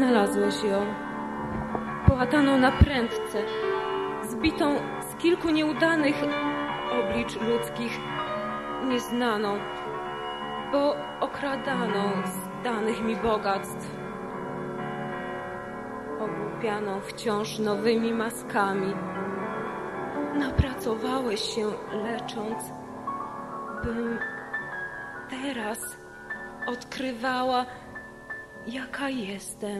znalazłeś ją. Połataną na prędce, zbitą z kilku nieudanych oblicz ludzkich, nieznaną, bo okradaną z danych mi bogactw, ogłupianą wciąż nowymi maskami. Napracowałeś się lecząc, bym teraz odkrywała, jaka jestem.